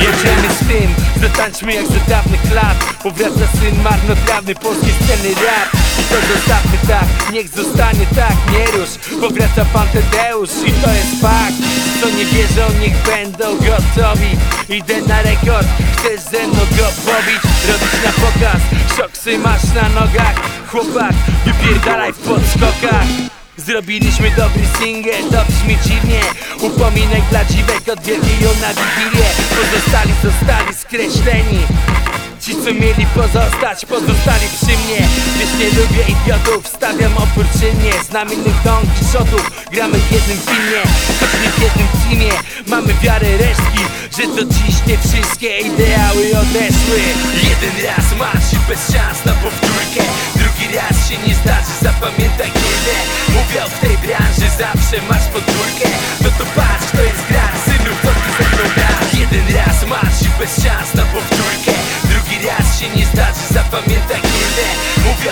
Jedziemy z tym, zatańczmy jak za dawnych lat. Powraca syn marnotrawny polskiej sceny rap. I to zostawmy tak, niech zostanie tak, nie rusz. Powraca pan i to jest fakt. Co nie wierzą, niech będą gotowi. Idę na rekord, chcesz ze mną go pobić? Robić na pokaz, szoksy masz na nogach. Chłopak, wypierdalaj w podskokach Zrobiliśmy dobry singiel, to brzmi dziwnie. Upominek dla dziwek od wielkiej na wigilię Pozostali zostali skreśleni. Ci co mieli pozostać, pozostali przy mnie. Wiesz nie lubię idiotów, stawiam opór czynnie Znam innych Don Quixotów, gramy w jednym filmie. Choć nie w jednym teamie, mamy wiarę resztki Że to dziś nie wszystkie ideały odeszły. Jeden raz masz i bez szans na powtórkę. Drugi raz się nie zdarzy, zapamiętaj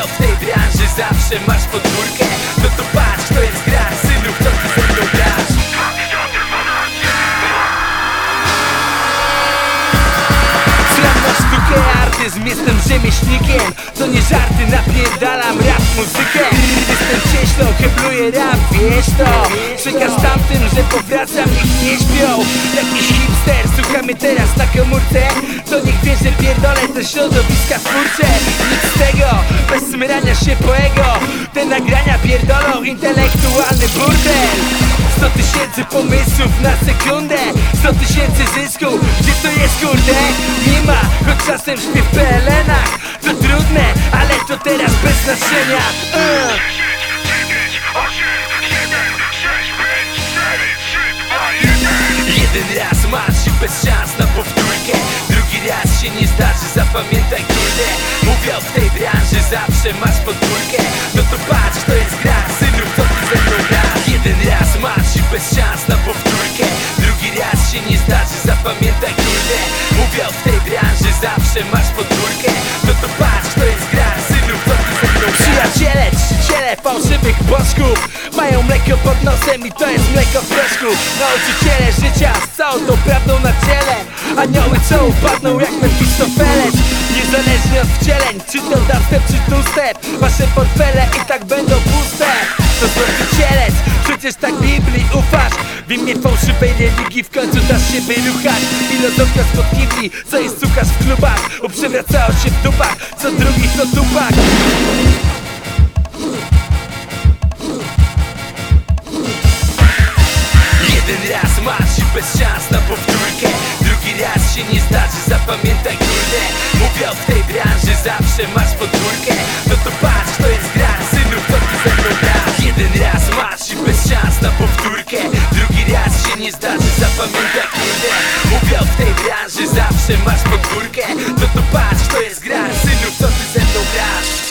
W tej branży, zawsze masz podwórkę? No to patrz, kto jest gra, synu, to ty ze mną grasz? Slam na sztukę, artyzm, jestem rzemieślnikiem. To nie żarty, napierdalam rap muzykę. Jestem cieślą, hebluję rap, wiesz to? Przekaż tamtym, że powracam, niech nie śpią Mnie teraz na komórce To niech wie, pierdolę te środowiska twórcze Nic z tego, bez smyrania się po ego Te nagrania pierdolą intelektualny burdel 100 tysięcy pomysłów na sekundę 100 tysięcy zysku, gdzie to jest kurde? Nie ma, choć czasem śpię w PLN-ach To trudne, ale to teraz bez znaczenia uh. Bez szans na powtórkę. Drugi raz się nie zdarzy, zapamiętaj kurde Mówią w tej branży, zawsze masz podwórkę. No to patrz, to jest gra, synu, co ty ze mną grasz Jeden raz masz i bez szans na powtórkę. Drugi raz się nie zdarzy, zapamiętaj kurde Mówią w tej branży, zawsze masz podwórkę. No to patrz, to jest gra, synu, co ty ze mną grasz Przyjaciele, czciciele fałszywych bożków mleko pod nosem i to jest mleko w proszku Nauczyciele życia z całą tą prawdą na ciele. Anioły co upadną jak Mefistofeles Niezależnie od wcieleń, czy to dubstep czy two-step Wasze portfele i tak będą puste. To złoty cielec, przecież tak Biblii ufasz. W imię fałszywej religii w końcu dasz się wyruchać. Filozofia spod kibli, co jest cukasz w klubach. Uprzewracało się w dupach, co drugi to dupak nie zdarzy, zapamiętaj kurde Mówią w tej branży, zawsze masz podwórkę. No to patrz, to jest gra, synu, to ty ze mną grasz Jeden raz masz i bez szans na powtórkę. Drugi raz się nie zdarzy, zapamiętaj kurde Mówią w tej branży, zawsze masz podwórkę